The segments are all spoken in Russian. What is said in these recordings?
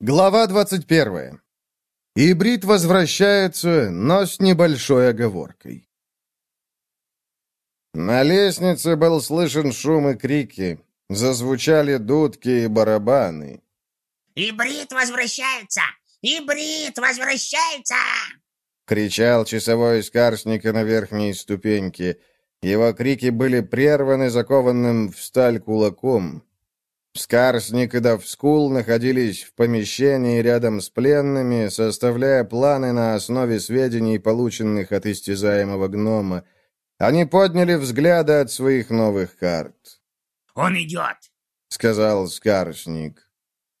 Глава 21. Ибрид возвращается, но с небольшой оговоркой. На лестнице был слышен шум и крики. Зазвучали дудки и барабаны. «Ибрид возвращается! Ибрид возвращается!» Кричал часовой из Карсника на верхней ступеньке. Его крики были прерваны закованным в сталь кулаком. Скарсник и Давскул находились в помещении рядом с пленными, составляя планы на основе сведений, полученных от истязаемого гнома. Они подняли взгляды от своих новых карт. «Он идет!» — сказал Скарсник.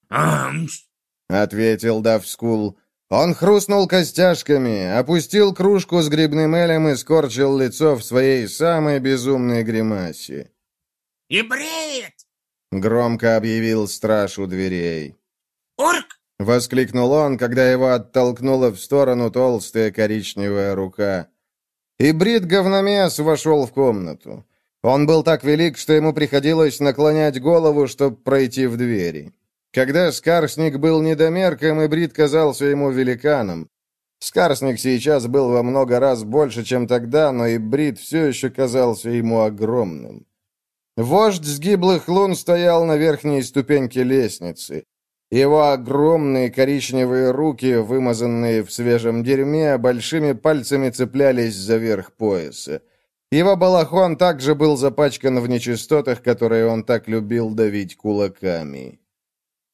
«Амс!» — ответил Давскул. Он хрустнул костяшками, опустил кружку с грибным элем и скорчил лицо в своей самой безумной гримасе. «Ибрид!» — громко объявил страж у дверей. «Урк!» — воскликнул он, когда его оттолкнула в сторону толстая коричневая рука. И брит говномес вошел в комнату. Он был так велик, что ему приходилось наклонять голову, чтобы пройти в двери. Когда Скарсник был недомерком, и Брит казался ему великаном. Скарсник сейчас был во много раз больше, чем тогда, но и Брит все еще казался ему огромным. Вождь сгиблых лун стоял на верхней ступеньке лестницы. Его огромные коричневые руки, вымазанные в свежем дерьме, большими пальцами цеплялись за верх пояса. Его балахон также был запачкан в нечистотах, которые он так любил давить кулаками.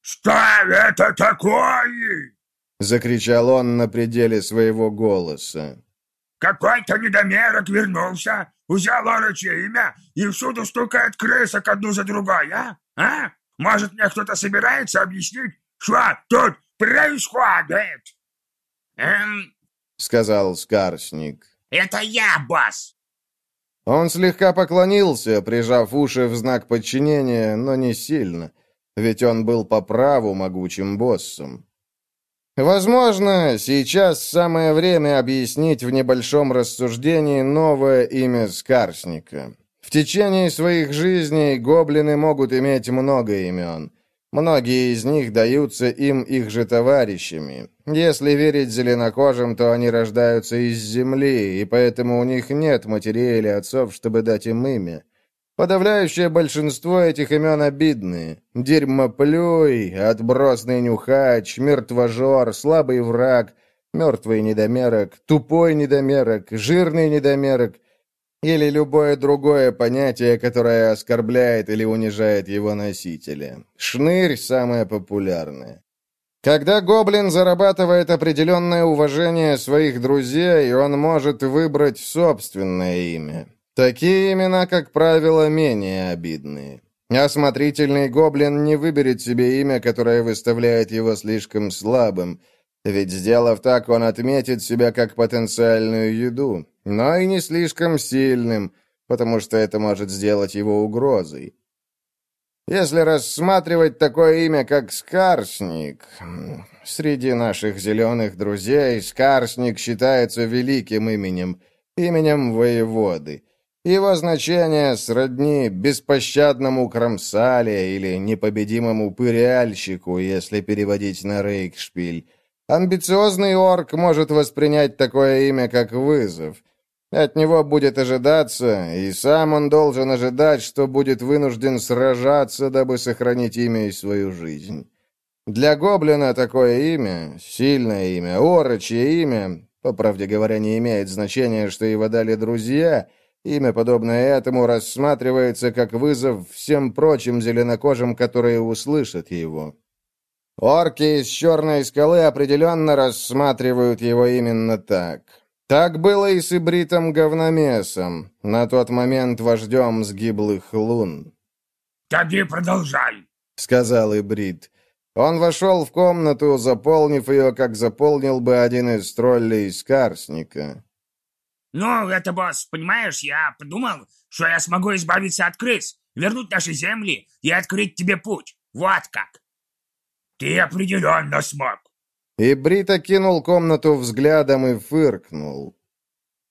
«Что это такое?» — закричал он на пределе своего голоса. «Какой-то недомерок вернулся Взял орочье имя и всюду стукает крысок одну за другой, а? А? Может, мне кто-то собирается объяснить, что тут происходит?» «Эм...» — сказал Скарсник. «Это я, босс!» Он слегка поклонился, прижав уши в знак подчинения, но не сильно, ведь он был по праву могучим боссом. Возможно, сейчас самое время объяснить в небольшом рассуждении новое имя Скарсника. В течение своих жизней гоблины могут иметь много имен. Многие из них даются им их же товарищами. Если верить зеленокожим, то они рождаются из земли, и поэтому у них нет матерей или отцов, чтобы дать им имя. Подавляющее большинство этих имен обидные. Дерьмоплюй, отбросный нюхач, мертвожор, слабый враг, мертвый недомерок, тупой недомерок, жирный недомерок или любое другое понятие, которое оскорбляет или унижает его носителя. Шнырь – самое популярное. Когда гоблин зарабатывает определенное уважение своих друзей, он может выбрать собственное имя. Такие имена, как правило, менее обидные. Осмотрительный гоблин не выберет себе имя, которое выставляет его слишком слабым, ведь, сделав так, он отметит себя как потенциальную еду, но и не слишком сильным, потому что это может сделать его угрозой. Если рассматривать такое имя, как Скарсник, среди наших зеленых друзей Скарсник считается великим именем, именем воеводы. Его значение сродни беспощадному кромсале или непобедимому пыряльщику, если переводить на рейкшпиль. Амбициозный орк может воспринять такое имя как вызов. От него будет ожидаться, и сам он должен ожидать, что будет вынужден сражаться, дабы сохранить имя и свою жизнь. Для гоблина такое имя, сильное имя, орочье имя, по правде говоря, не имеет значения, что его дали друзья — Имя, подобное этому, рассматривается как вызов всем прочим зеленокожим, которые услышат его. Орки из Черной скалы определенно рассматривают его именно так. Так было и с Ибритом Говномесом, на тот момент вождем сгиблых лун. «Таги продолжай», — сказал Ибрит. Он вошел в комнату, заполнив ее, как заполнил бы один из троллей Карсника. «Ну, это, босс, понимаешь, я подумал, что я смогу избавиться от крыс, вернуть наши земли и открыть тебе путь. Вот как!» «Ты определенно смог!» И Брит окинул комнату взглядом и фыркнул.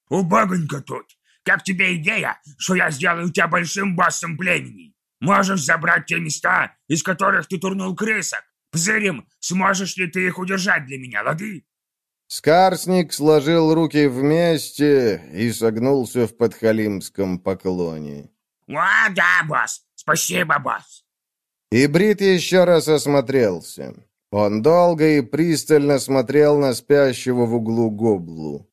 «Убогонько тут! Как тебе идея, что я сделаю тебя большим боссом племени? Можешь забрать те места, из которых ты турнул крысок, Пзырим, сможешь ли ты их удержать для меня, лады?» Скарсник сложил руки вместе и согнулся в подхалимском поклоне. «О, да, босс! Спасибо, босс!» И Брит еще раз осмотрелся. Он долго и пристально смотрел на спящего в углу гоблу.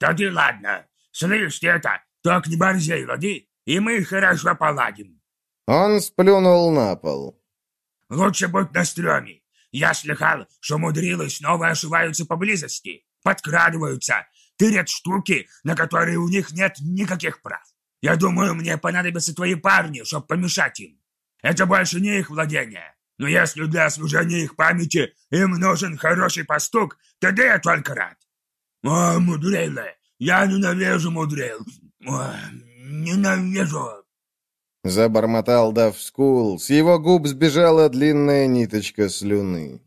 «Да ты ладно. Слышь ты это, только не борзей, лады, и мы хорошо поладим». Он сплюнул на пол. «Лучше будь на стреме. Я слыхал, что мудрилы снова ошиваются поблизости, подкрадываются, тырят штуки, на которые у них нет никаких прав. Я думаю, мне понадобятся твои парни, чтобы помешать им. Это больше не их владение. Но если для служения их памяти им нужен хороший пастух, тогда я только рад. О, мудрилы, я ненавижу мудрил. О, ненавижу. Забормотал Давскул. С его губ сбежала длинная ниточка слюны.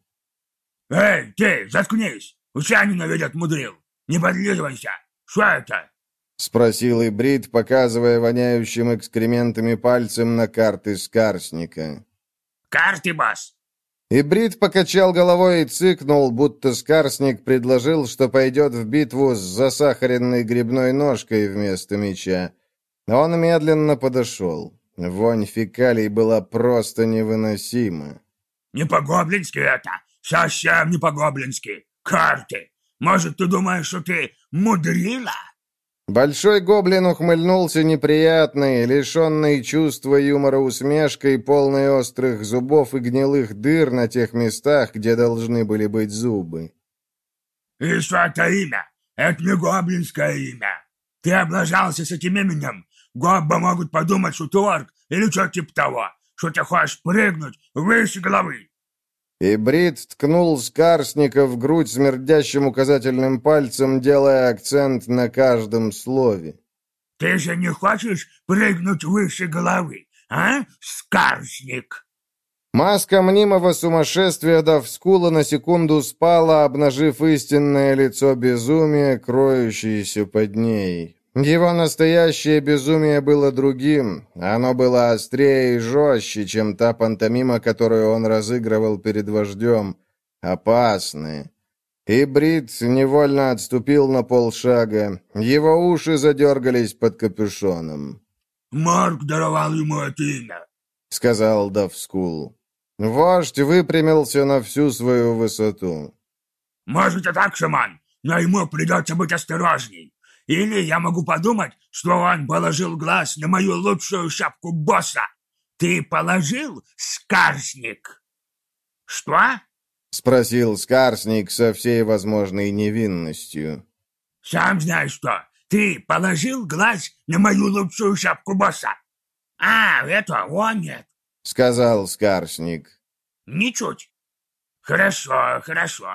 «Эй, ты, заткнись! Все ненавидят мудрил! Не подлизывайся! Что это?» Спросил Ибрид, показывая воняющим экскрементами пальцем на карты Скарсника. «Карты, босс!» Ибрид покачал головой и цыкнул, будто Скарсник предложил, что пойдет в битву с засахаренной грибной ножкой вместо меча. Он медленно подошел. Вонь фекалий была просто невыносима. «Не по-гоблински это! Совсем не по-гоблински! Карты! Может, ты думаешь, что ты мудрила?» Большой гоблин ухмыльнулся неприятной, лишенной чувства юмора усмешкой, полной острых зубов и гнилых дыр на тех местах, где должны были быть зубы. «И что это имя? Это не гоблинское имя! Ты облажался с этим именем, Гобба могут подумать, что ты орк или что типа того, что ты хочешь прыгнуть выше головы. И Брит ткнул Скарсника в грудь смердящим указательным пальцем, делая акцент на каждом слове. «Ты же не хочешь прыгнуть выше головы, а, Скарсник?» Маска мнимого сумасшествия Давскула на секунду спала, обнажив истинное лицо безумия, кроющееся под ней. Его настоящее безумие было другим. Оно было острее и жестче, чем та пантомима, которую он разыгрывал перед вождем. Опасное. И Брит невольно отступил на полшага. Его уши задергались под капюшоном. «Марк даровал ему это имя», — сказал Давскул. Вождь выпрямился на всю свою высоту. «Может, и так, шаман, но ему придется быть осторожней. Или я могу подумать, что он положил глаз на мою лучшую шапку босса. Ты положил, Скарсник?» «Что?» — спросил Скарсник со всей возможной невинностью. «Сам знаешь что. Ты положил глаз на мою лучшую шапку босса?» «А, это он нет», — сказал Скарсник. «Ничуть. Хорошо, хорошо».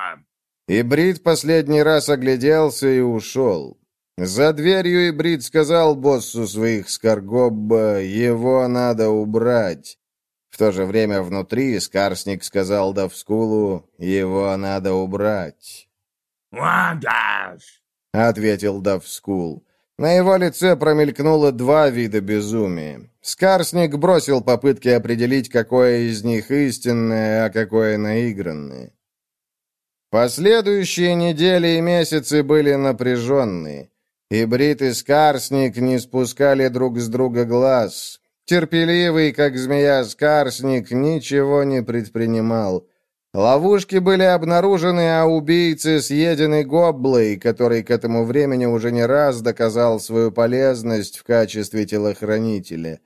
И Брит последний раз огляделся и ушел. За дверью Ибрид сказал боссу своих Скаргобба, его надо убрать. В то же время внутри Скарсник сказал Давскулу, его надо убрать. «Вандаш!» — ответил Давскул. На его лице промелькнуло два вида безумия. Скарсник бросил попытки определить, какое из них истинное, а какое наигранное. Последующие недели и месяцы были напряженные. И Брит и Скарсник не спускали друг с друга глаз. Терпеливый, как змея Скарсник, ничего не предпринимал. Ловушки были обнаружены, а убийцы съедены гоблой, который к этому времени уже не раз доказал свою полезность в качестве телохранителя.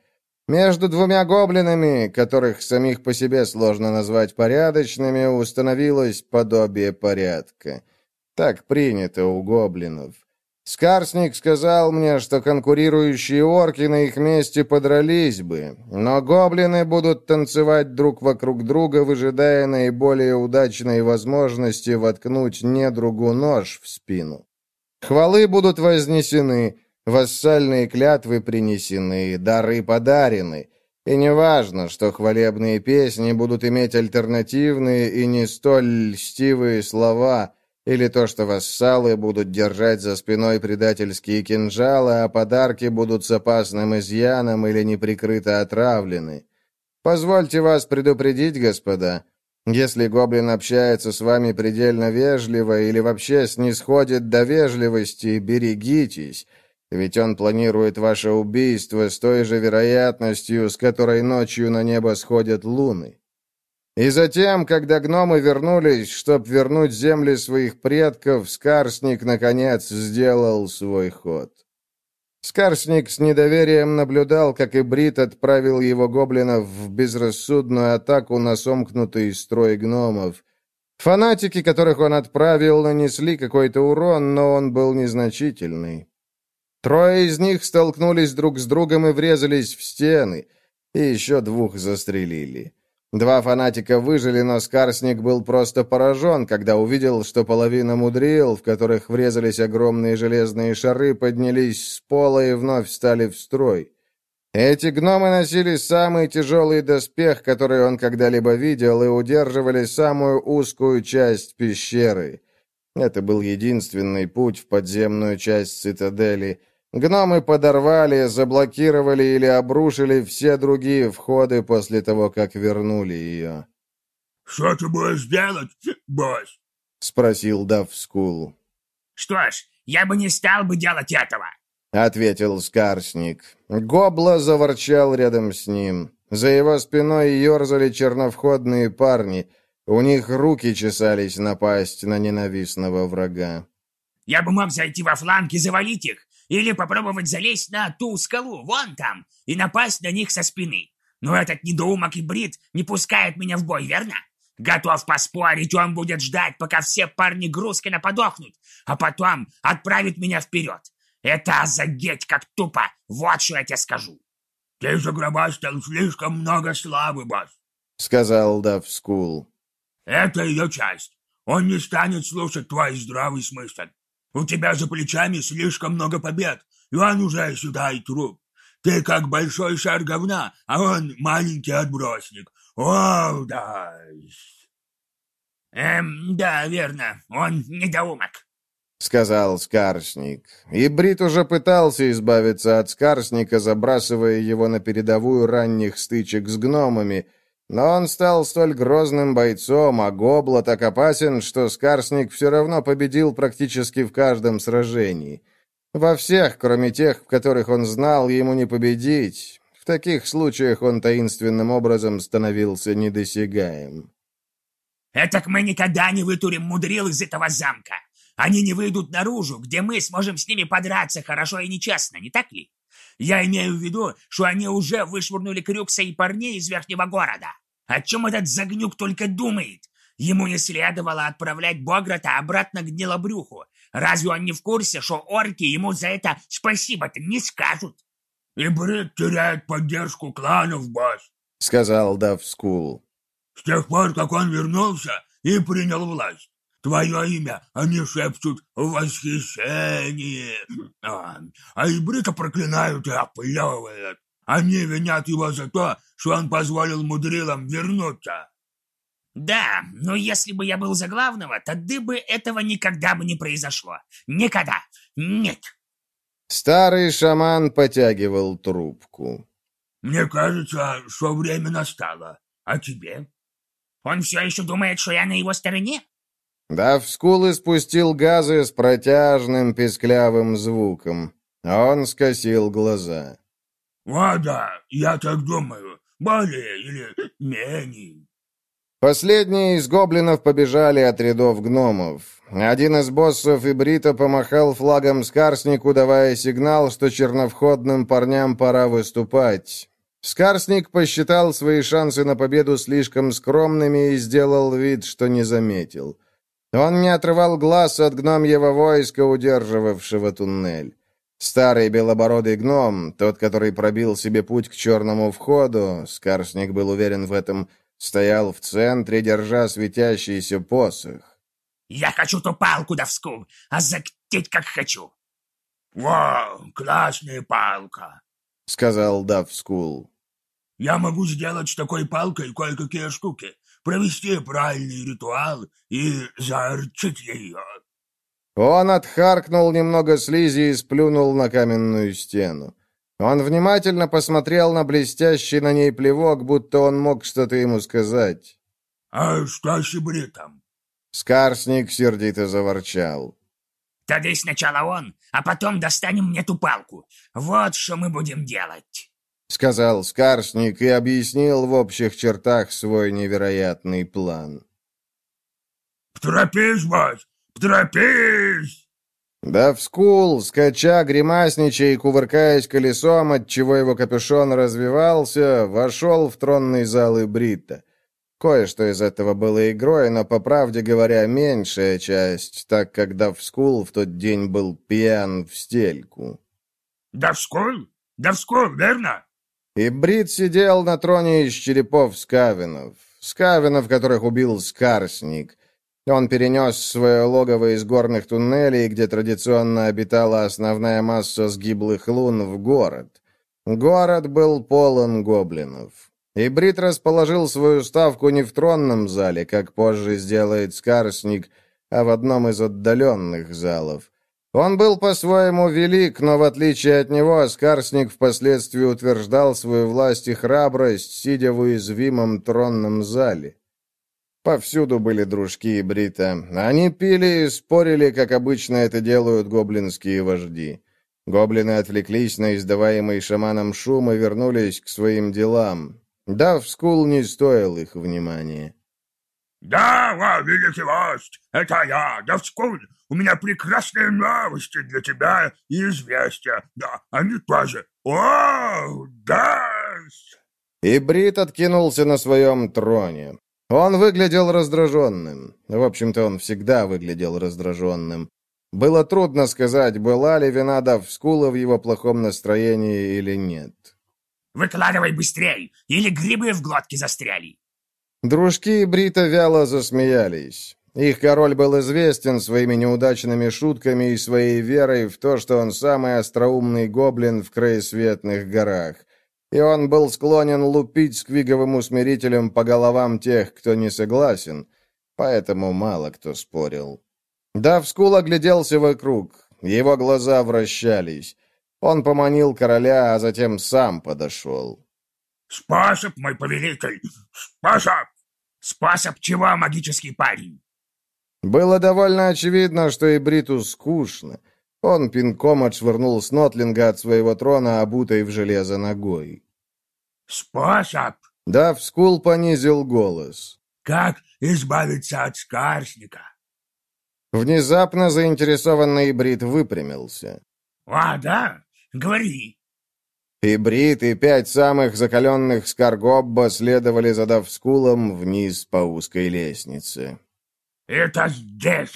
Между двумя гоблинами, которых самих по себе сложно назвать порядочными, установилось подобие порядка. Так принято у гоблинов. Скарсник сказал мне, что конкурирующие орки на их месте подрались бы, но гоблины будут танцевать друг вокруг друга, выжидая наиболее удачной возможности воткнуть недругу нож в спину. Хвалы будут вознесены, вассальные клятвы принесены, дары подарены. И неважно, что хвалебные песни будут иметь альтернативные и не столь льстивые слова – или то, что вассалы будут держать за спиной предательские кинжалы, а подарки будут с опасным изъяном или неприкрыто отравлены. Позвольте вас предупредить, господа, Если гоблин общается с вами предельно вежливо или вообще снисходит до вежливости, берегитесь, ведь он планирует ваше убийство с той же вероятностью, с которой ночью на небо сходят луны. И затем, когда гномы вернулись, чтобы вернуть земли своих предков, Скарсник, наконец, сделал свой ход. Скарсник с недоверием наблюдал, как и Брит отправил его гоблинов в безрассудную атаку на сомкнутый строй гномов. Фанатики, которых он отправил, нанесли какой-то урон, но он был незначительный. Трое из них столкнулись друг с другом и врезались в стены, и еще двух застрелили. Два фанатика выжили, но Скарсник был просто поражен, когда увидел, что половина мудрил, в которых врезались огромные железные шары, поднялись с пола и вновь встали в строй. Эти гномы носили самый тяжелый доспех, который он когда-либо видел, и удерживали самую узкую часть пещеры. Это был единственный путь в подземную часть цитадели. Гномы подорвали, заблокировали или обрушили все другие входы после того, как вернули ее. «Что ты будешь делать, босс?» — спросил Давскул. «Что ж, я бы не стал бы делать этого», — ответил Скарсник. Гобла заворчал рядом с ним. За его спиной ерзали черновходные парни. У них руки чесались напасть на ненавистного врага. «Я бы мог зайти во фланг и завалить их, или попробовать залезть на ту скалу, вон там, и напасть на них со спины. Но этот недоумок и брит не пускает меня в бой, верно? Готов поспорить, он будет ждать, пока все парни Грускина подохнут, а потом отправит меня вперед. Это загеть как тупо, вот что я тебе скажу. — Ты загробастал слишком много славы, босс, — сказал Давскул. — Это ее часть. Он не станет слушать твой здравый смысл. У тебя за плечами слишком много побед, и он уже сюда и труп. Ты как большой шар говна, а он маленький отбросник. О, да. Эм, да, верно, он недоумок. — сказал Скарсник. И Брит уже пытался избавиться от Скарсника, забрасывая его на передовую ранних стычек с гномами, но он стал столь грозным бойцом, а Гобла так опасен, что Скарсник все равно победил практически в каждом сражении. Во всех, кроме тех, в которых он знал, ему не победить. В таких случаях он таинственным образом становился недосягаем. «Этак мы никогда не вытурим мудрил из этого замка. Они не выйдут наружу, где мы сможем с ними подраться хорошо и нечестно, не так ли?» Я имею в виду, что они уже вышвырнули Крюкса и парней из верхнего города. О чем этот загнюк только думает? Ему не следовало отправлять Бограта обратно к гнилобрюху. Разве он не в курсе, что орки ему за это спасибо-то не скажут? — И Брит теряет поддержку кланов, босс, — сказал Давскул. — С тех пор, как он вернулся и принял власть. Твое имя они шепчут в восхищении. А, а Ибрита проклинают и оплевывают. Они винят его за то, что он позволил мудрилам вернуться. Да, но если бы я был за главного, тогда бы этого никогда бы не произошло. Никогда. Нет. Старый шаман потягивал трубку. Мне кажется, что время настало. А тебе? Он все еще думает, что я на его стороне? Да, в скулы спустил газы с протяжным песклявым звуком. Он скосил глаза. «О, да, я так думаю. Более или менее». Последние из гоблинов побежали от рядов гномов. Один из боссов и Брита помахал флагом Скарснику, давая сигнал, что черновходным парням пора выступать. Скарсник посчитал свои шансы на победу слишком скромными и сделал вид, что не заметил. Он не отрывал глаз от гномьего войска, удерживавшего туннель. Старый белобородый гном, тот, который пробил себе путь к черному входу, Скарсник был уверен в этом, стоял в центре, держа светящийся посох. «Я хочу ту палку, Давскул, а загтеть как хочу!» «Вау, классная палка!» — сказал Давскул. «Я могу сделать с такой палкой кое-какие штуки провести правильный ритуал и заорчить ее. Он отхаркнул немного слизи и сплюнул на каменную стену. Он внимательно посмотрел на блестящий на ней плевок, будто он мог что-то ему сказать. А что с Бритом? Скарсник сердито заворчал. Тогда сначала он, а потом достанем мне ту палку. Вот что мы будем делать. Сказал Скарсник и объяснил в общих чертах свой невероятный план. «Поторопись, бать! Поторопись!» Да в скул, скача, гримасничая и кувыркаясь колесом, отчего его капюшон развивался, вошел в тронный зал и Бритта. Кое-что из этого было игрой, но, по правде говоря, меньшая часть, так как Давскул в тот день был пьян в стельку. «Давскул? Давскул, верно?» И Брит сидел на троне из черепов скавинов. Скавинов, которых убил Скарсник. Он перенес свое логово из горных туннелей, где традиционно обитала основная масса сгиблых лун, в город. Город был полон гоблинов. И Брит расположил свою ставку не в тронном зале, как позже сделает Скарсник, а в одном из отдаленных залов. Он был по-своему велик, но в отличие от него, Скарсник впоследствии утверждал свою власть и храбрость, сидя в уязвимом тронном зале. Повсюду были дружки и Брита. Они пили и спорили, как обычно это делают гоблинские вожди. Гоблины отвлеклись на издаваемый шаманом шум и вернулись к своим делам. Да, в скул не стоил их внимания. «Да, ва, великий вождь, это я, Давскун. У меня прекрасные новости для тебя и известия. Да, они тоже. О, да!» И Брит откинулся на своем троне. Он выглядел раздраженным. В общем-то, он всегда выглядел раздраженным. Было трудно сказать, была ли вина Давскула в его плохом настроении или нет. «Выкладывай быстрей, или грибы в глотке застряли!» Дружки Брита вяло засмеялись. Их король был известен своими неудачными шутками и своей верой в то, что он самый остроумный гоблин в краесветных горах и он был склонен лупить сквиговым усмирителем по головам тех, кто не согласен, поэтому мало кто спорил. Давскул огляделся вокруг, его глаза вращались. Он поманил короля, а затем сам подошел. «Способ, мой повелитель! Способ!» «Способ чего, магический парень?» Было довольно очевидно, что и Бриту скучно. Он пинком отшвырнул Снотлинга от своего трона, обутой в железо ногой. «Способ?» Да, Скул понизил голос. «Как избавиться от скарсника?» Внезапно заинтересованный Брит выпрямился. «А, да? Говори». И Брит, и пять самых закаленных Скаргобба следовали за Давскулом вниз по узкой лестнице. «Это здесь!»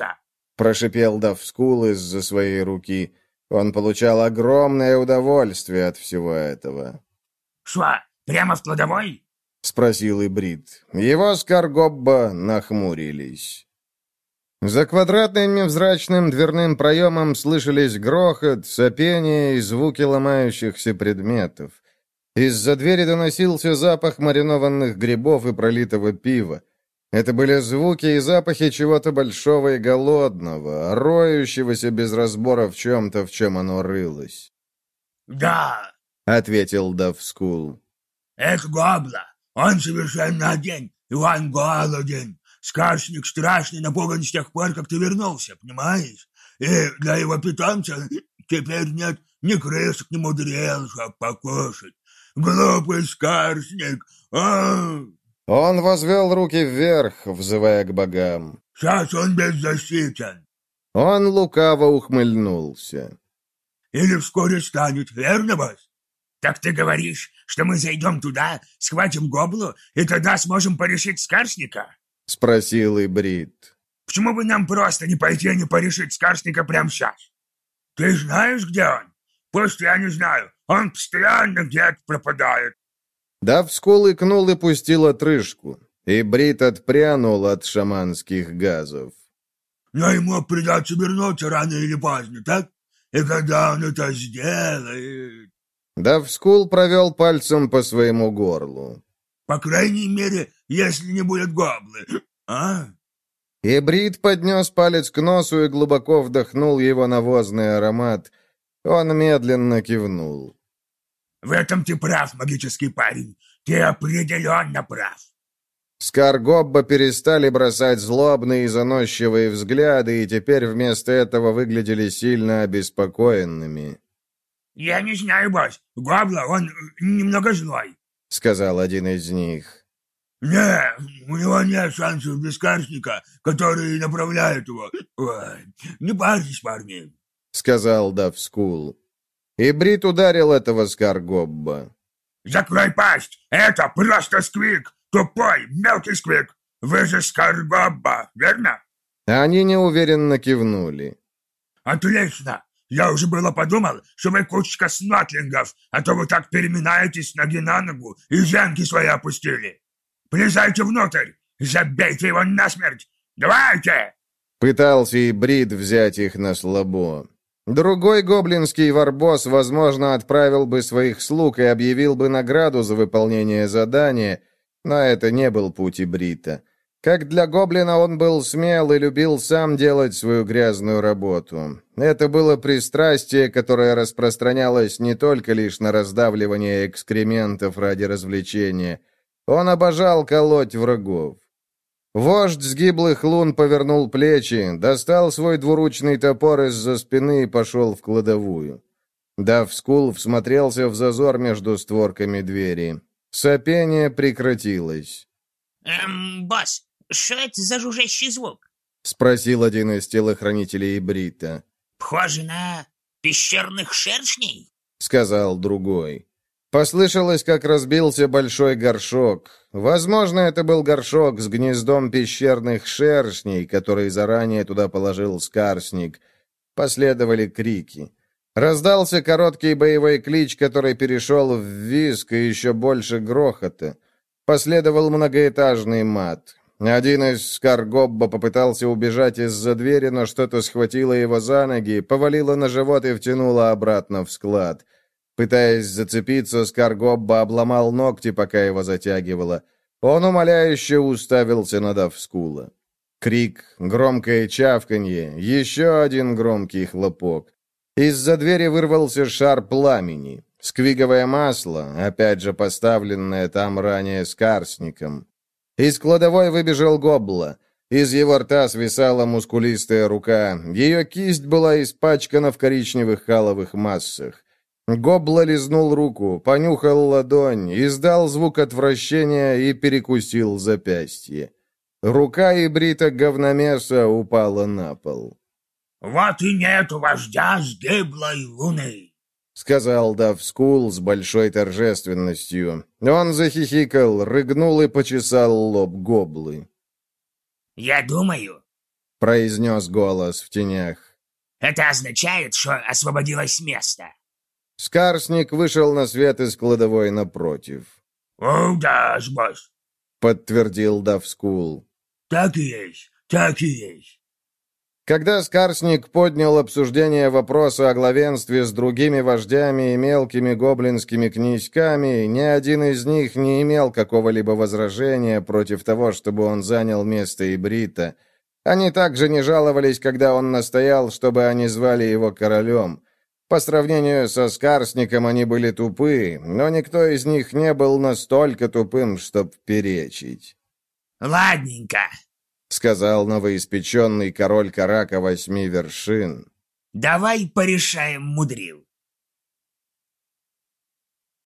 прошипел Давскул из-за своей руки. Он получал огромное удовольствие от всего этого. «Шва, прямо в кладовой?» — спросил Ибрид. Его скаргобба нахмурились. За квадратным невзрачным дверным проемом слышались грохот, сопение и звуки ломающихся предметов. Из-за двери доносился запах маринованных грибов и пролитого пива. Это были звуки и запахи чего-то большого и голодного, роющегося без разбора в чем-то, в чем оно рылось. «Да», — ответил Давскул. «Это гобла. Он совершенно один, и он голоден. Скаршник страшный напуган с тех пор, как ты вернулся, понимаешь? И для его питомца теперь нет ни крысок, ни мудрел, чтоб покушать. Глупый скаршник! А, Он возвел руки вверх, взывая к богам. Сейчас он беззащитен. Он лукаво ухмыльнулся. Или вскоре станет, верно, босс? «Так ты говоришь, что мы зайдем туда, схватим гоблу, и тогда сможем порешить скаршника?» — спросил Ибрид. «Почему бы нам просто не пойти и не порешить скаршника прямо сейчас?» «Ты знаешь, где он? Пусть я не знаю. Он постоянно где-то пропадает». Давскул икнул и пустил отрыжку. Ибрид отпрянул от шаманских газов. «Но ему придется вернуться рано или поздно, так? И когда он это сделает...» Давскул провел пальцем по своему горлу. «По крайней мере, если не будет гоблы, а?» Ибрид поднес палец к носу и глубоко вдохнул его навозный аромат. Он медленно кивнул. «В этом ты прав, магический парень. Ты определенно прав». Скаргобба перестали бросать злобные и заносчивые взгляды, и теперь вместо этого выглядели сильно обеспокоенными. «Я не знаю, босс. Гобла, он немного злой», — сказал один из них. «Не, у него нет шансов без Карсника, который направляет его. Ой, не парьтесь, парни», — сказал Давскул. И Брит ударил этого Скаргобба. «Закрой пасть! Это просто Сквик! Тупой, мелкий Сквик! Вы же Скаргобба, верно?» Они неуверенно кивнули. «Отлично! Я уже было подумал, что вы кучка снотлингов, а то вы так переминаетесь ноги на ногу и зенки свои опустили. Полезайте внутрь, забейте его насмерть! Давайте!» Пытался и Брид взять их на слабо. Другой гоблинский варбос, возможно, отправил бы своих слуг и объявил бы награду за выполнение задания, но это не был путь Брита. Как для гоблина он был смел и любил сам делать свою грязную работу. Это было пристрастие, которое распространялось не только лишь на раздавливание экскрементов ради развлечения. Он обожал колоть врагов. Вождь сгиблых лун повернул плечи, достал свой двуручный топор из-за спины и пошел в кладовую. Дав Скул всмотрелся в зазор между створками двери. Сопение прекратилось. «Эм, босс, что это за жужжащий звук?» — спросил один из телохранителей Брита. «Похоже на пещерных шершней?» — сказал другой. Послышалось, как разбился большой горшок. Возможно, это был горшок с гнездом пещерных шершней, который заранее туда положил скарсник. Последовали крики. Раздался короткий боевой клич, который перешел в визг и еще больше грохота. Последовал многоэтажный мат. Один из Скаргобба попытался убежать из-за двери, но что-то схватило его за ноги, повалило на живот и втянуло обратно в склад. Пытаясь зацепиться, Скаргобба обломал ногти, пока его затягивало. Он умоляюще уставился на Давскула. Крик, громкое чавканье, еще один громкий хлопок. Из-за двери вырвался шар пламени. Сквиговое масло, опять же поставленное там ранее с карсником. Из кладовой выбежал Гобла. Из его рта свисала мускулистая рука. Ее кисть была испачкана в коричневых халовых массах. Гобла лизнул руку, понюхал ладонь, издал звук отвращения и перекусил запястье. Рука ибрита говномеса упала на пол. «Вот и нет вождя сгиблой луны!» — сказал Давскул с большой торжественностью. Он захихикал, рыгнул и почесал лоб гоблы. «Я думаю», — произнес голос в тенях. «это означает, что освободилось место». Скарсник вышел на свет из кладовой напротив. «О, да, босс», — подтвердил Давскул. «Так и есть, так и есть». Когда Скарсник поднял обсуждение вопроса о главенстве с другими вождями и мелкими гоблинскими князьками, ни один из них не имел какого-либо возражения против того, чтобы он занял место Ибрита. Они также не жаловались, когда он настоял, чтобы они звали его королем. По сравнению со Скарсником они были тупы, но никто из них не был настолько тупым, чтоб перечить. «Ладненько», — сказал новоиспеченный король Карака восьми вершин. «Давай порешаем, мудрил.